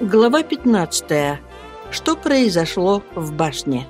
Глава 15. Что произошло в башне?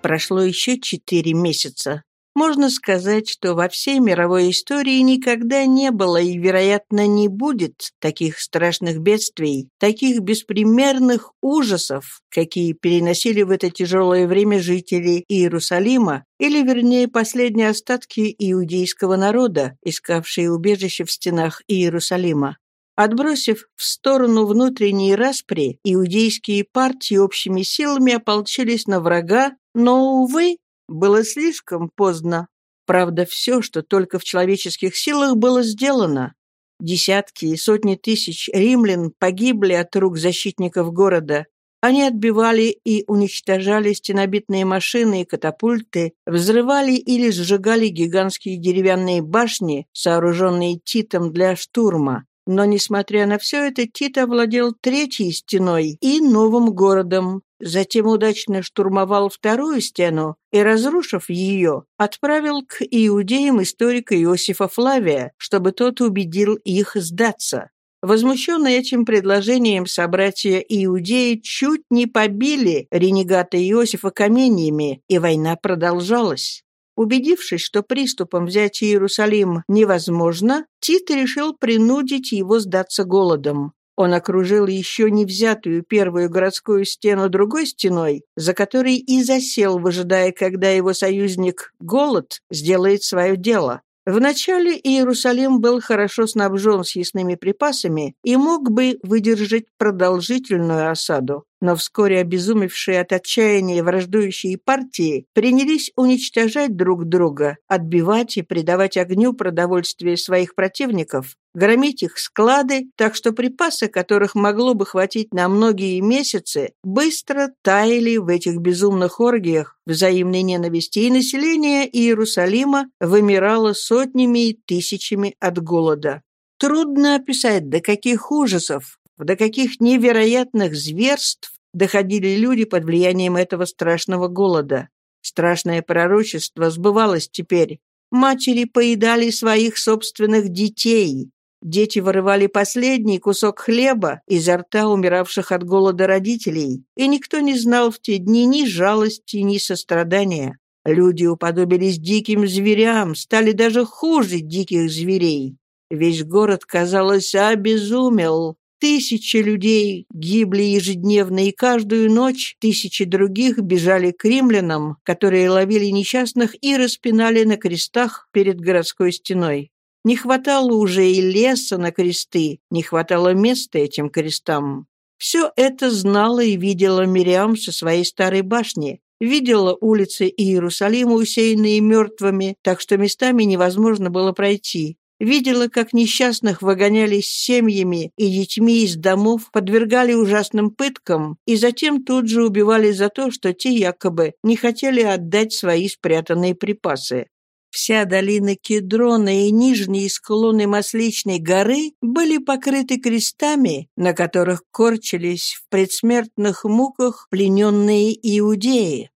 Прошло еще четыре месяца. Можно сказать, что во всей мировой истории никогда не было и, вероятно, не будет таких страшных бедствий, таких беспримерных ужасов, какие переносили в это тяжелое время жители Иерусалима, или, вернее, последние остатки иудейского народа, искавшие убежище в стенах Иерусалима. Отбросив в сторону внутренние распри, иудейские партии общими силами ополчились на врага, но, увы, было слишком поздно. Правда, все, что только в человеческих силах было сделано. Десятки и сотни тысяч римлян погибли от рук защитников города. Они отбивали и уничтожали стенобитные машины и катапульты, взрывали или сжигали гигантские деревянные башни, сооруженные Титом для штурма. Но, несмотря на все это, Тит овладел третьей стеной и новым городом, затем удачно штурмовал вторую стену и, разрушив ее, отправил к иудеям историка Иосифа Флавия, чтобы тот убедил их сдаться. Возмущенные этим предложением собратья иудеи чуть не побили ренегата Иосифа каменьями, и война продолжалась. Убедившись, что приступом взять Иерусалим невозможно, Тит решил принудить его сдаться голодом. Он окружил еще не взятую первую городскую стену другой стеной, за которой и засел, выжидая, когда его союзник Голод сделает свое дело. Вначале Иерусалим был хорошо снабжен съестными припасами и мог бы выдержать продолжительную осаду. Но вскоре обезумевшие от отчаяния враждующие партии принялись уничтожать друг друга, отбивать и придавать огню продовольствие своих противников, громить их склады, так что припасы, которых могло бы хватить на многие месяцы, быстро таяли в этих безумных оргиях взаимной ненависти, и население Иерусалима вымирало сотнями и тысячами от голода. Трудно описать, до каких ужасов, до каких невероятных зверств доходили люди под влиянием этого страшного голода. Страшное пророчество сбывалось теперь. Матери поедали своих собственных детей. Дети вырывали последний кусок хлеба изо рта умиравших от голода родителей, и никто не знал в те дни ни жалости, ни сострадания. Люди уподобились диким зверям, стали даже хуже диких зверей. Весь город, казалось, обезумел. Тысячи людей гибли ежедневно, и каждую ночь тысячи других бежали к римлянам, которые ловили несчастных и распинали на крестах перед городской стеной. Не хватало уже и леса на кресты, не хватало места этим крестам. Все это знала и видела Мириам со своей старой башни, видела улицы Иерусалима, усеянные мертвыми, так что местами невозможно было пройти. Видела, как несчастных выгоняли с семьями и детьми из домов, подвергали ужасным пыткам и затем тут же убивали за то, что те якобы не хотели отдать свои спрятанные припасы. Вся долина Кедрона и нижние склоны Масличной горы были покрыты крестами, на которых корчились в предсмертных муках плененные иудеи.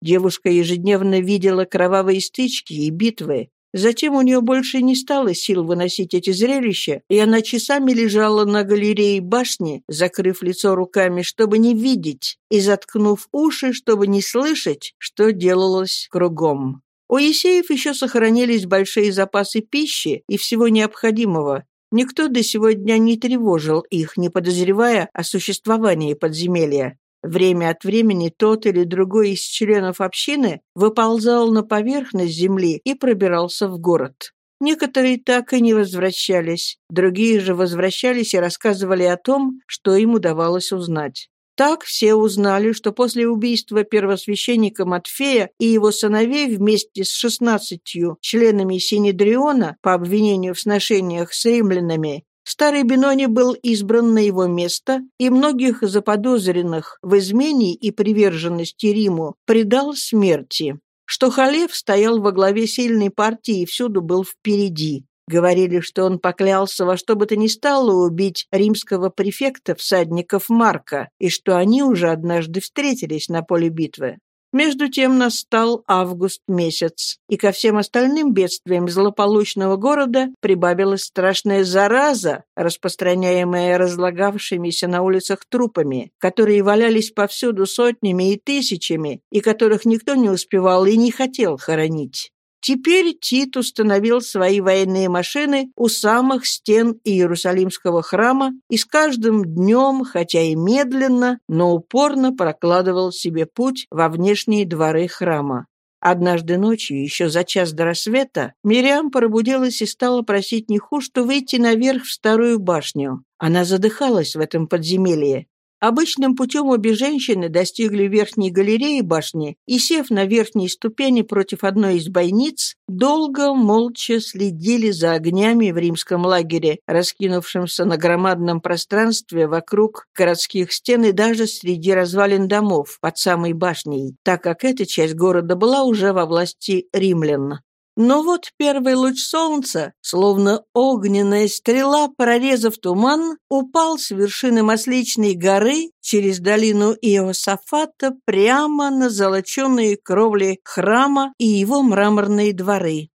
Девушка ежедневно видела кровавые стычки и битвы, Затем у нее больше не стало сил выносить эти зрелища, и она часами лежала на галерее башни, закрыв лицо руками, чтобы не видеть, и заткнув уши, чтобы не слышать, что делалось кругом. У Есеев еще сохранились большие запасы пищи и всего необходимого. Никто до сегодня не тревожил их, не подозревая о существовании подземелья. Время от времени тот или другой из членов общины выползал на поверхность земли и пробирался в город. Некоторые так и не возвращались, другие же возвращались и рассказывали о том, что им удавалось узнать. Так все узнали, что после убийства первосвященника Матфея и его сыновей вместе с шестнадцатью членами Синедриона по обвинению в сношениях с римлянами Старый Бенони был избран на его место, и многих заподозренных в измене и приверженности Риму предал смерти. Что Халев стоял во главе сильной партии и всюду был впереди. Говорили, что он поклялся во что бы то ни стало убить римского префекта всадников Марка, и что они уже однажды встретились на поле битвы. Между тем настал август месяц, и ко всем остальным бедствиям злополучного города прибавилась страшная зараза, распространяемая разлагавшимися на улицах трупами, которые валялись повсюду сотнями и тысячами, и которых никто не успевал и не хотел хоронить. Теперь Тит установил свои военные машины у самых стен Иерусалимского храма и с каждым днем, хотя и медленно, но упорно прокладывал себе путь во внешние дворы храма. Однажды ночью, еще за час до рассвета, Мириам пробудилась и стала просить Нехушту выйти наверх в старую башню. Она задыхалась в этом подземелье. Обычным путем обе женщины достигли верхней галереи башни и, сев на верхней ступени против одной из бойниц, долго молча следили за огнями в римском лагере, раскинувшемся на громадном пространстве вокруг городских стен и даже среди развалин домов под самой башней, так как эта часть города была уже во власти римлян. Но вот первый луч солнца, словно огненная стрела, прорезав туман, упал с вершины Масличной горы через долину Иосафата прямо на золоченые кровли храма и его мраморные дворы.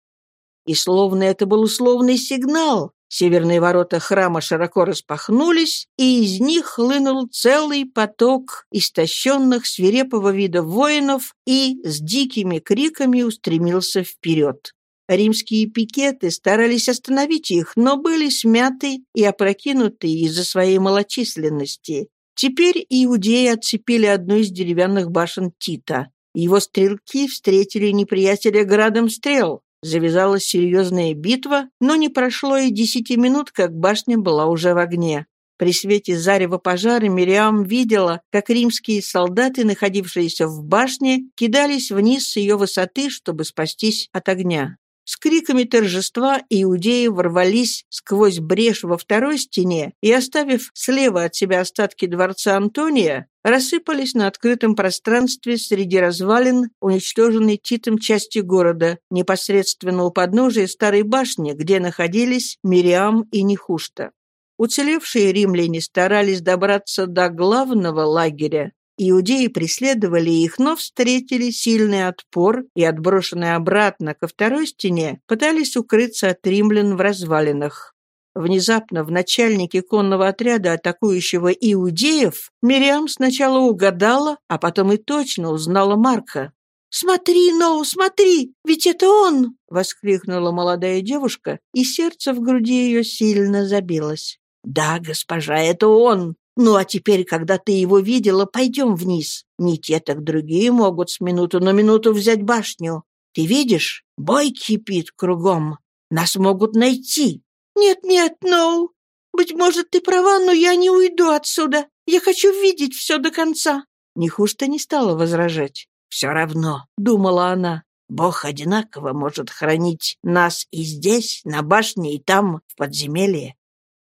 И словно это был условный сигнал, Северные ворота храма широко распахнулись, и из них хлынул целый поток истощенных свирепого вида воинов и с дикими криками устремился вперед. Римские пикеты старались остановить их, но были смяты и опрокинуты из-за своей малочисленности. Теперь иудеи отцепили одну из деревянных башен Тита. Его стрелки встретили неприятеля градом стрел. Завязалась серьезная битва, но не прошло и десяти минут, как башня была уже в огне. При свете зарева пожара Мириам видела, как римские солдаты, находившиеся в башне, кидались вниз с ее высоты, чтобы спастись от огня. С криками торжества иудеи ворвались сквозь брешь во второй стене и, оставив слева от себя остатки дворца Антония, рассыпались на открытом пространстве среди развалин, уничтоженной Титом части города, непосредственно у подножия старой башни, где находились Мириам и Нехушта. Уцелевшие римляне старались добраться до главного лагеря, Иудеи преследовали их, но встретили сильный отпор и, отброшенные обратно ко второй стене, пытались укрыться от римлян в развалинах. Внезапно в начальнике конного отряда, атакующего иудеев, Мириам сначала угадала, а потом и точно узнала Марка. «Смотри, Ноу, смотри, ведь это он!» — воскликнула молодая девушка, и сердце в груди ее сильно забилось. «Да, госпожа, это он!» Ну, а теперь, когда ты его видела, пойдем вниз. Не те, так другие могут с минуту на минуту взять башню. Ты видишь, бой кипит кругом. Нас могут найти. Нет-нет, Ноу. Быть может, ты права, но я не уйду отсюда. Я хочу видеть все до конца. Нехушто не стала возражать. «Все равно», — думала она, — «Бог одинаково может хранить нас и здесь, на башне, и там, в подземелье.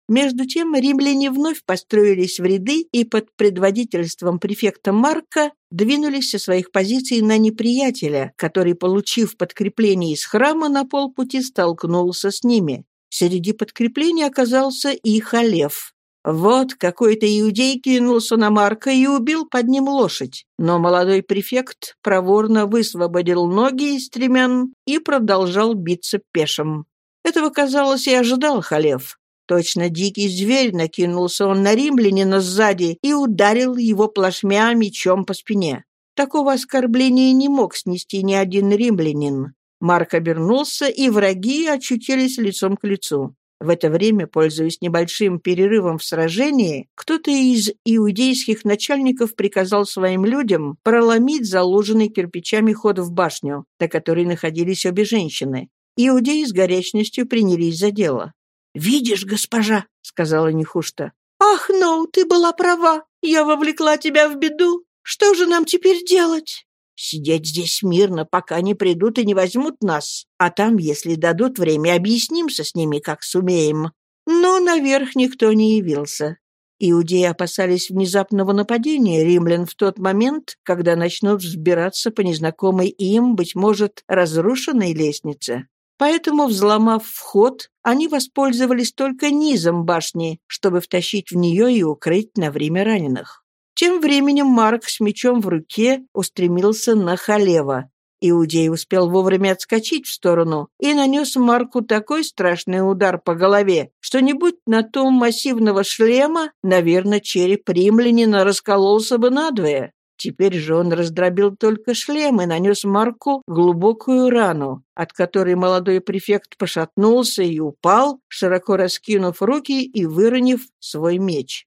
Между тем римляне вновь построились в ряды и под предводительством префекта Марка двинулись со своих позиций на неприятеля, который, получив подкрепление из храма, на полпути столкнулся с ними. Среди подкрепления оказался и Халев. Вот какой-то иудей кинулся на Марка и убил под ним лошадь. Но молодой префект проворно высвободил ноги из стремян и продолжал биться пешим. Этого, казалось, и ожидал Халев. Точно дикий зверь накинулся он на римлянина сзади и ударил его плашмя мечом по спине. Такого оскорбления не мог снести ни один римлянин. Марк обернулся, и враги очутились лицом к лицу. В это время, пользуясь небольшим перерывом в сражении, кто-то из иудейских начальников приказал своим людям проломить заложенный кирпичами ход в башню, до которой находились обе женщины. Иудеи с горячностью принялись за дело. «Видишь, госпожа», — сказала Нехушта. «Ах, Ноу, ты была права. Я вовлекла тебя в беду. Что же нам теперь делать?» «Сидеть здесь мирно, пока не придут и не возьмут нас. А там, если дадут время, объяснимся с ними, как сумеем». Но наверх никто не явился. Иудеи опасались внезапного нападения римлян в тот момент, когда начнут взбираться по незнакомой им, быть может, разрушенной лестнице. Поэтому, взломав вход, они воспользовались только низом башни, чтобы втащить в нее и укрыть на время раненых. Тем временем Марк с мечом в руке устремился на Халева. Иудей успел вовремя отскочить в сторону и нанес Марку такой страшный удар по голове, что не будь на том массивного шлема, наверное, череп римлянина раскололся бы надвое. Теперь же он раздробил только шлем и нанес Марку глубокую рану, от которой молодой префект пошатнулся и упал, широко раскинув руки и выронив свой меч.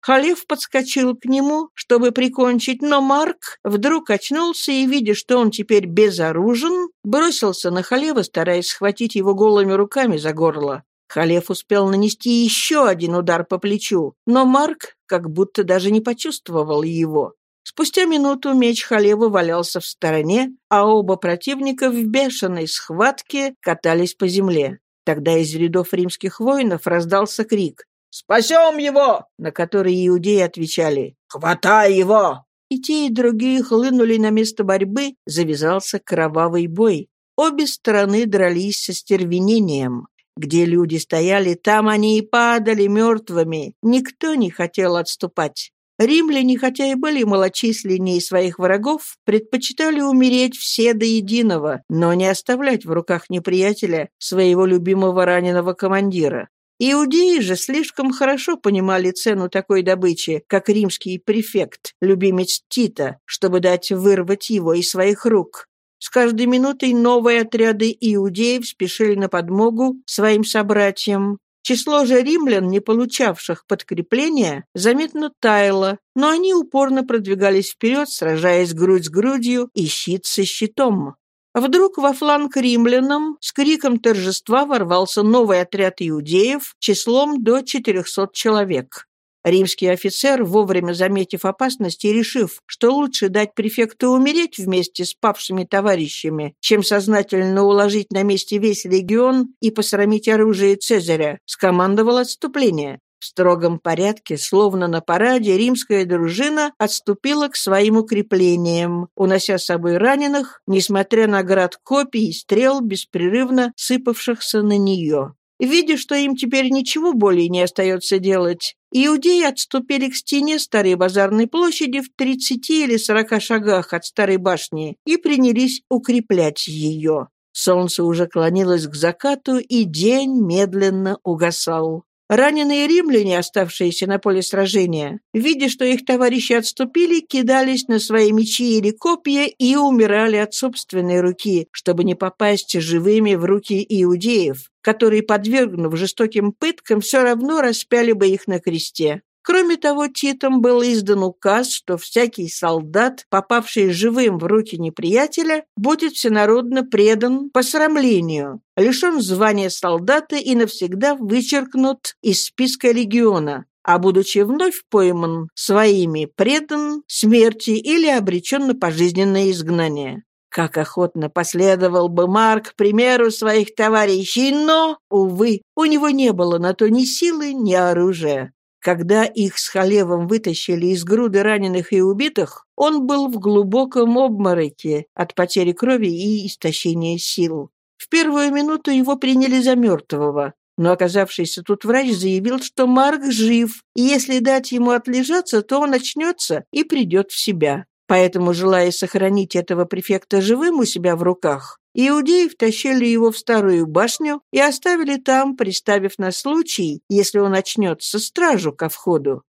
Халиф подскочил к нему, чтобы прикончить, но Марк вдруг очнулся и, видя, что он теперь безоружен, бросился на Халева, стараясь схватить его голыми руками за горло. Халев успел нанести еще один удар по плечу, но Марк как будто даже не почувствовал его. Спустя минуту меч Халева валялся в стороне, а оба противника в бешеной схватке катались по земле. Тогда из рядов римских воинов раздался крик «Спасем его!» на который иудеи отвечали «Хватай его!» И те, и другие хлынули на место борьбы, завязался кровавый бой. Обе стороны дрались со стервенением. Где люди стояли, там они и падали мертвыми. Никто не хотел отступать. Римляне, хотя и были малочисленнее своих врагов, предпочитали умереть все до единого, но не оставлять в руках неприятеля своего любимого раненого командира. Иудеи же слишком хорошо понимали цену такой добычи, как римский префект, любимец Тита, чтобы дать вырвать его из своих рук. С каждой минутой новые отряды иудеев спешили на подмогу своим собратьям. Число же римлян, не получавших подкрепления, заметно таяло, но они упорно продвигались вперед, сражаясь грудь с грудью и щит со щитом. Вдруг во фланг римлянам с криком торжества ворвался новый отряд иудеев числом до 400 человек. Римский офицер, вовремя заметив опасность и решив, что лучше дать префекту умереть вместе с павшими товарищами, чем сознательно уложить на месте весь легион и посрамить оружие Цезаря, скомандовал отступление. В строгом порядке, словно на параде, римская дружина отступила к своим укреплениям, унося с собой раненых, несмотря на град копий и стрел, беспрерывно сыпавшихся на нее. Видя, что им теперь ничего более не остается делать, иудеи отступили к стене старой базарной площади в 30 или 40 шагах от старой башни и принялись укреплять ее. Солнце уже клонилось к закату, и день медленно угасал. Раненые римляне, оставшиеся на поле сражения, видя, что их товарищи отступили, кидались на свои мечи или копья и умирали от собственной руки, чтобы не попасть живыми в руки иудеев, которые, подвергнув жестоким пыткам, все равно распяли бы их на кресте. Кроме того, Титом был издан указ, что всякий солдат, попавший живым в руки неприятеля, будет всенародно предан посрамлению, лишен звания солдата и навсегда вычеркнут из списка легиона, а будучи вновь пойман своими, предан смерти или обречен на пожизненное изгнание. Как охотно последовал бы Марк примеру своих товарищей, но, увы, у него не было на то ни силы, ни оружия. Когда их с Халевом вытащили из груды раненых и убитых, он был в глубоком обмороке от потери крови и истощения сил. В первую минуту его приняли за мертвого, но оказавшийся тут врач заявил, что Марк жив, и если дать ему отлежаться, то он очнется и придет в себя. Поэтому, желая сохранить этого префекта живым у себя в руках, Иудеи втащили его в старую башню и оставили там, приставив на случай, если он очнется, стражу ко входу.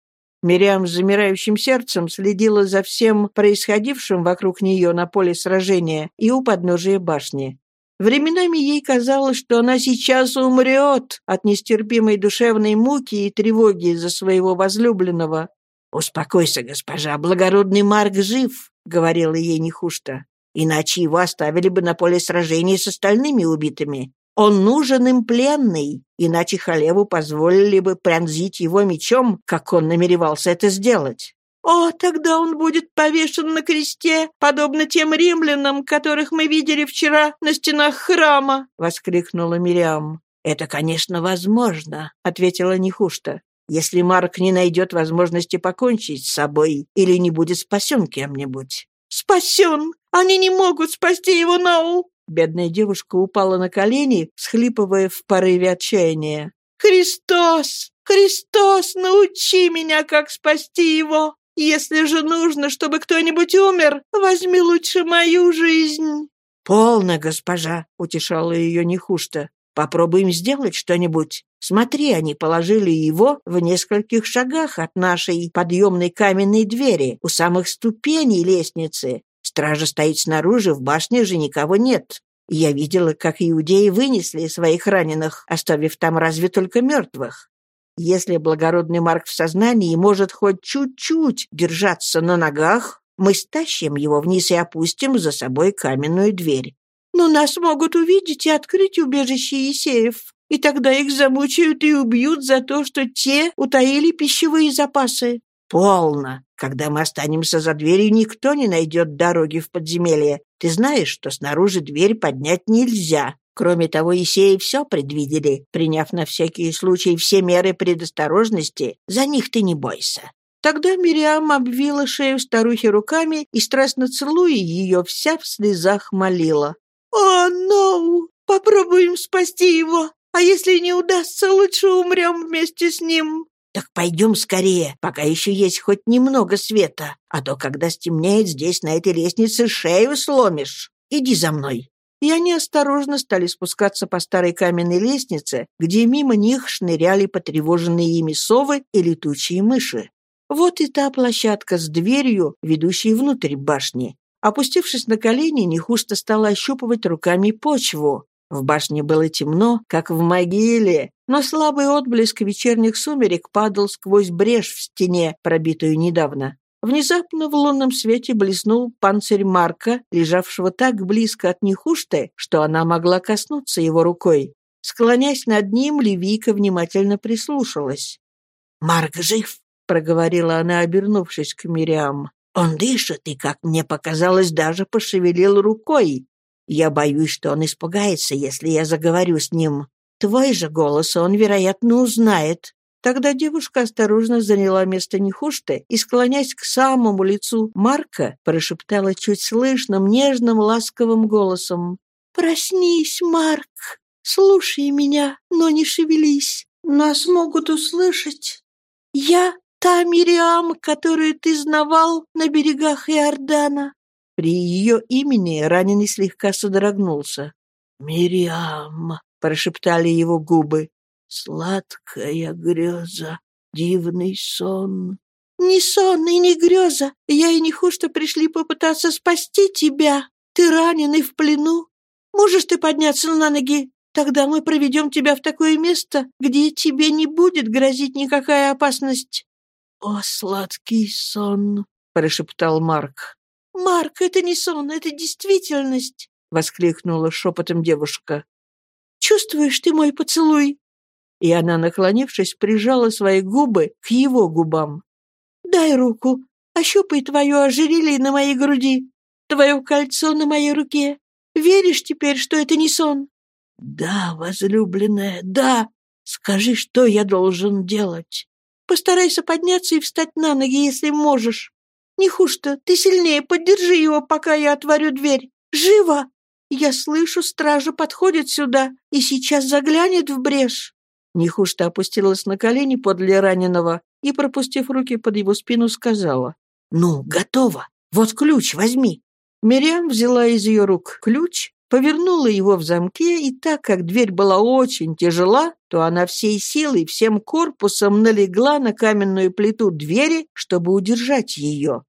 Мириам с замирающим сердцем следила за всем происходившим вокруг нее на поле сражения и у подножия башни. Временами ей казалось, что она сейчас умрет от нестерпимой душевной муки и тревоги за своего возлюбленного. «Успокойся, госпожа, благородный Марк жив», — говорила ей Нехушта иначе его оставили бы на поле сражений с остальными убитыми. Он нужен им пленный, иначе Халеву позволили бы пронзить его мечом, как он намеревался это сделать. «О, тогда он будет повешен на кресте, подобно тем римлянам, которых мы видели вчера на стенах храма!» — воскликнула Мириам. «Это, конечно, возможно», — ответила Нехушта, «если Марк не найдет возможности покончить с собой или не будет спасен кем-нибудь». «Спасен! Они не могут спасти его, Наул!» Бедная девушка упала на колени, всхлипывая в порыве отчаяния. «Христос! Христос, научи меня, как спасти его!» Если же нужно, чтобы кто-нибудь умер, возьми лучше мою жизнь». «Полно, госпожа», — утешала ее Нехушта. «Попробуем сделать что-нибудь. Смотри, они положили его в нескольких шагах от нашей подъемной каменной двери, у самых ступеней лестницы. Стража стоит снаружи, в башне же никого нет. Я видела, как иудеи вынесли своих раненых, оставив там разве только мертвых. Если благородный Марк в сознании может хоть чуть-чуть держаться на ногах, мы стащим его вниз и опустим за собой каменную дверь. Но нас могут увидеть и открыть убежище Есеев, и тогда их замучают и убьют за то, что те утаили пищевые запасы. Полно. Когда мы останемся за дверью, никто не найдет дороги в подземелье. Ты знаешь, что снаружи дверь поднять нельзя. Кроме того, Исеи все предвидели, приняв на всякий случай все меры предосторожности. За них ты не бойся. Тогда Мириам обвила шею старухи руками и, страстно целуя ее, вся в слезах молила. «О, ну! Попробуем спасти его! А если не удастся, лучше умрем вместе с ним!» «Так пойдем скорее, пока еще есть хоть немного света, а то, когда стемнеет, здесь на этой лестнице шею сломишь. Иди за мной!» и они осторожно стали спускаться по старой каменной лестнице, где мимо них шныряли потревоженные ими совы и летучие мыши. Вот и та площадка с дверью, ведущей внутрь башни. Опустившись на колени, Нехуста стала ощупывать руками почву. В башне было темно, как в могиле, но слабый отблеск вечерних сумерек падал сквозь брешь в стене, пробитую недавно. Внезапно в лунном свете блеснул панцирь Марка, лежавшего так близко от Нехушты, что она могла коснуться его рукой. Склонясь над ним, Левийка внимательно прислушалась. «Марк жив», — проговорила она, обернувшись к Мириам. «Он дышит и, как мне показалось, даже пошевелил рукой. Я боюсь, что он испугается, если я заговорю с ним. Твой же голос он, вероятно, узнает. Тогда девушка осторожно заняла место Нехушты и, склонясь к самому лицу Марка, прошептала чуть слышным, нежным, ласковым голосом. «Проснись, Марк! Слушай меня, но не шевелись. Нас могут услышать. Я та Мириам, которую ты знавал на берегах Иордана». При ее имени раненый слегка содрогнулся. «Мириам!» — прошептали его губы. Сладкая греза, дивный сон. Не сон и не греза. Я и не хуже пришли попытаться спасти тебя. Ты ранен и в плену. Можешь ты подняться на ноги? Тогда мы проведем тебя в такое место, где тебе не будет грозить никакая опасность. О, сладкий сон, прошептал Марк. Марк, это не сон, это действительность, воскликнула шепотом девушка. Чувствуешь ты мой поцелуй? И она, наклонившись, прижала свои губы к его губам. «Дай руку, ощупай твое ожерелье на моей груди, твое кольцо на моей руке. Веришь теперь, что это не сон?» «Да, возлюбленная, да. Скажи, что я должен делать?» «Постарайся подняться и встать на ноги, если можешь. Не ты сильнее поддержи его, пока я отворю дверь. Живо! Я слышу, стража подходит сюда и сейчас заглянет в брешь». Нехушта опустилась на колени подле раненого и, пропустив руки под его спину, сказала. «Ну, готово. Вот ключ возьми». Мириам взяла из ее рук ключ, повернула его в замке, и так как дверь была очень тяжела, то она всей силой, всем корпусом налегла на каменную плиту двери, чтобы удержать ее.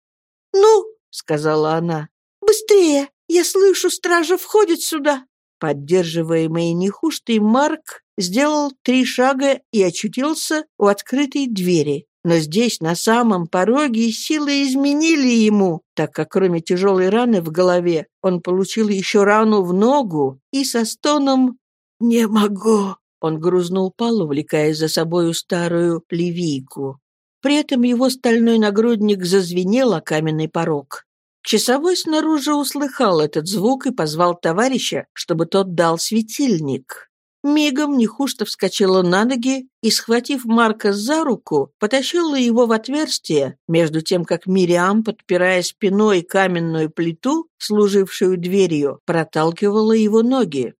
«Ну», — сказала она, — «быстрее! Я слышу, стража входит сюда!» Поддерживаемый Нехуштой Марк сделал три шага и очутился у открытой двери. Но здесь, на самом пороге, силы изменили ему, так как кроме тяжелой раны в голове, он получил еще рану в ногу и со стоном «Не могу!» Он грузнул пал, увлекая за собою старую левийку. При этом его стальной нагрудник зазвенел о каменный порог. Часовой снаружи услыхал этот звук и позвал товарища, чтобы тот дал светильник. Мигом Нехушта вскочила на ноги и, схватив Марка за руку, потащила его в отверстие, между тем, как Мириам, подпирая спиной каменную плиту, служившую дверью, проталкивала его ноги.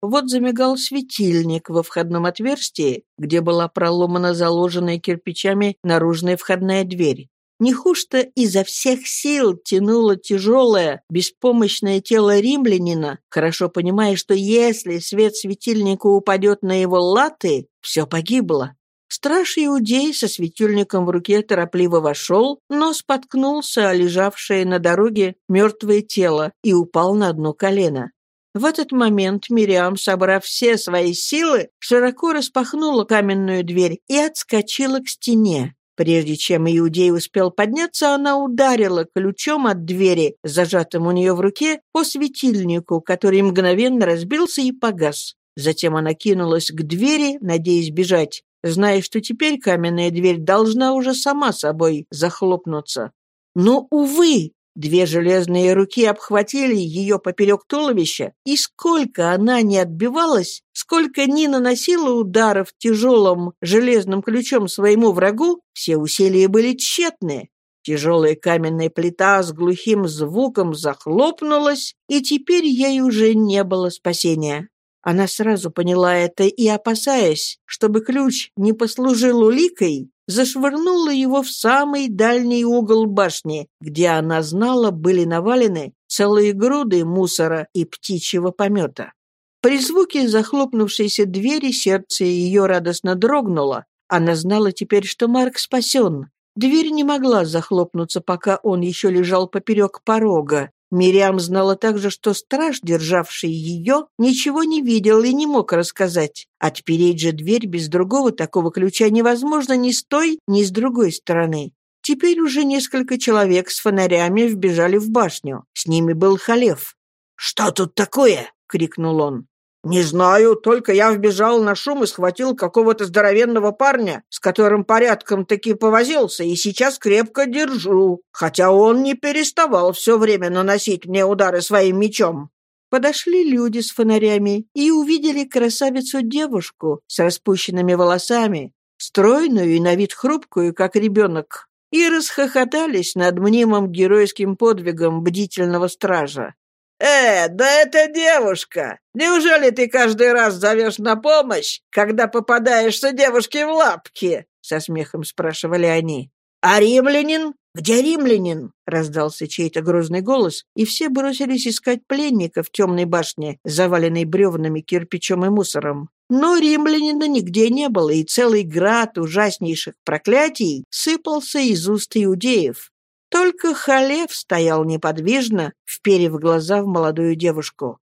Вот замигал светильник во входном отверстии, где была проломана заложенная кирпичами наружная входная дверь. Нехушто изо всех сил тянуло тяжелое, беспомощное тело римлянина, хорошо понимая, что если свет светильника упадет на его латы, все погибло. Страж Иудей со светильником в руке торопливо вошел, но споткнулся о лежавшее на дороге мертвое тело и упал на одно колено. В этот момент Мириам, собрав все свои силы, широко распахнула каменную дверь и отскочила к стене. Прежде чем Иудей успел подняться, она ударила ключом от двери, зажатым у нее в руке, по светильнику, который мгновенно разбился и погас. Затем она кинулась к двери, надеясь бежать зная, что теперь каменная дверь должна уже сама собой захлопнуться. Но, увы, две железные руки обхватили ее поперек туловища, и сколько она не отбивалась, сколько не наносила ударов тяжелым железным ключом своему врагу, все усилия были тщетны. Тяжелая каменная плита с глухим звуком захлопнулась, и теперь ей уже не было спасения. Она сразу поняла это и, опасаясь, чтобы ключ не послужил уликой, зашвырнула его в самый дальний угол башни, где она знала были навалены целые груды мусора и птичьего помета. При звуке захлопнувшейся двери сердце ее радостно дрогнуло. Она знала теперь, что Марк спасен. Дверь не могла захлопнуться, пока он еще лежал поперек порога, Мириам знала также, что страж, державший ее, ничего не видел и не мог рассказать. Отпереть же дверь без другого такого ключа невозможно ни с той, ни с другой стороны. Теперь уже несколько человек с фонарями вбежали в башню. С ними был Халев. «Что тут такое?» — крикнул он. «Не знаю, только я вбежал на шум и схватил какого-то здоровенного парня, с которым порядком таки повозился, и сейчас крепко держу, хотя он не переставал все время наносить мне удары своим мечом». Подошли люди с фонарями и увидели красавицу-девушку с распущенными волосами, стройную и на вид хрупкую, как ребенок, и расхохотались над мнимым геройским подвигом бдительного стража. «Э, да это девушка! Неужели ты каждый раз зовешь на помощь, когда попадаешься девушке в лапки?» Со смехом спрашивали они. «А римлянин? Где римлянин?» Раздался чей-то грозный голос, и все бросились искать пленника в темной башне, заваленной бревнами, кирпичом и мусором. Но римлянина нигде не было, и целый град ужаснейших проклятий сыпался из уст иудеев. Только Халев стоял неподвижно, вперев глаза в молодую девушку.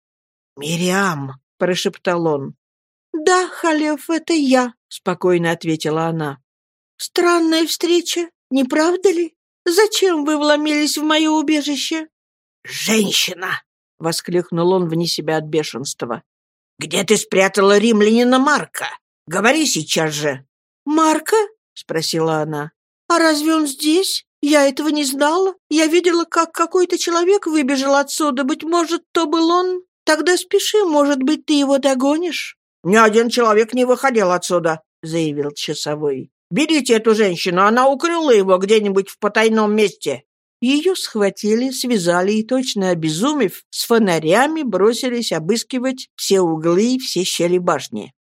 «Мириам!» — прошептал он. «Да, Халев, это я», — спокойно ответила она. «Странная встреча, не правда ли? Зачем вы вломились в мое убежище?» «Женщина!» — воскликнул он вне себя от бешенства. «Где ты спрятала римлянина Марка? Говори сейчас же!» «Марка?» — спросила она. «А разве он здесь? Я этого не знала. Я видела, как какой-то человек выбежал отсюда. Быть может, то был он? Тогда спеши, может быть, ты его догонишь». «Ни один человек не выходил отсюда», — заявил часовой. «Берите эту женщину, она укрыла его где-нибудь в потайном месте». Ее схватили, связали и, точно обезумев, с фонарями бросились обыскивать все углы и все щели башни.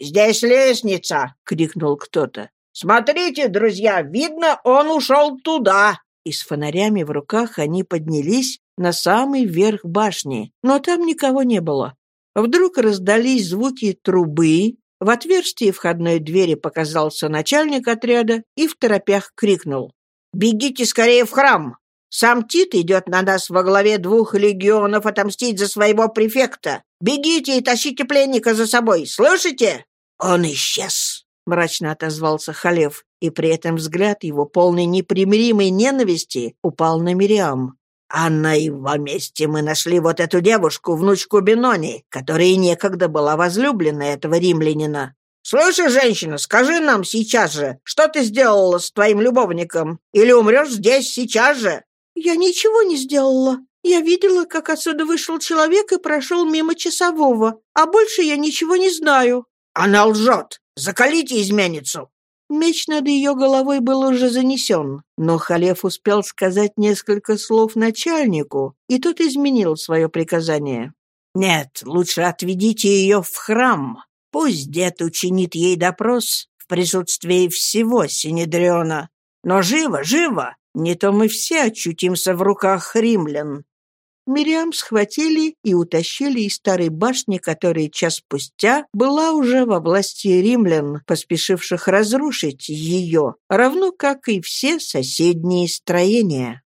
«Здесь лестница!» — крикнул кто-то. «Смотрите, друзья, видно, он ушел туда!» И с фонарями в руках они поднялись на самый верх башни, но там никого не было. Вдруг раздались звуки трубы, в отверстии входной двери показался начальник отряда и в торопях крикнул. «Бегите скорее в храм! Сам Тит идет на нас во главе двух легионов отомстить за своего префекта! Бегите и тащите пленника за собой, слышите?» Он исчез. — мрачно отозвался Халев, и при этом взгляд его, полный непримиримой ненависти, упал на Мириам. «А на его месте мы нашли вот эту девушку, внучку Бенони, которая некогда была возлюбленной этого римлянина. «Слушай, женщина, скажи нам сейчас же, что ты сделала с твоим любовником? Или умрешь здесь сейчас же?» «Я ничего не сделала. Я видела, как отсюда вышел человек и прошел мимо часового, а больше я ничего не знаю». «Она лжет. Закалите изменницу!» Меч над ее головой был уже занесен, но Халев успел сказать несколько слов начальнику, и тот изменил свое приказание. «Нет, лучше отведите ее в храм. Пусть дед учинит ей допрос в присутствии всего Синедриона. Но живо, живо! Не то мы все очутимся в руках римлян». Мириам схватили и утащили из старой башни, которая час спустя была уже во власти римлян, поспешивших разрушить ее, равно как и все соседние строения.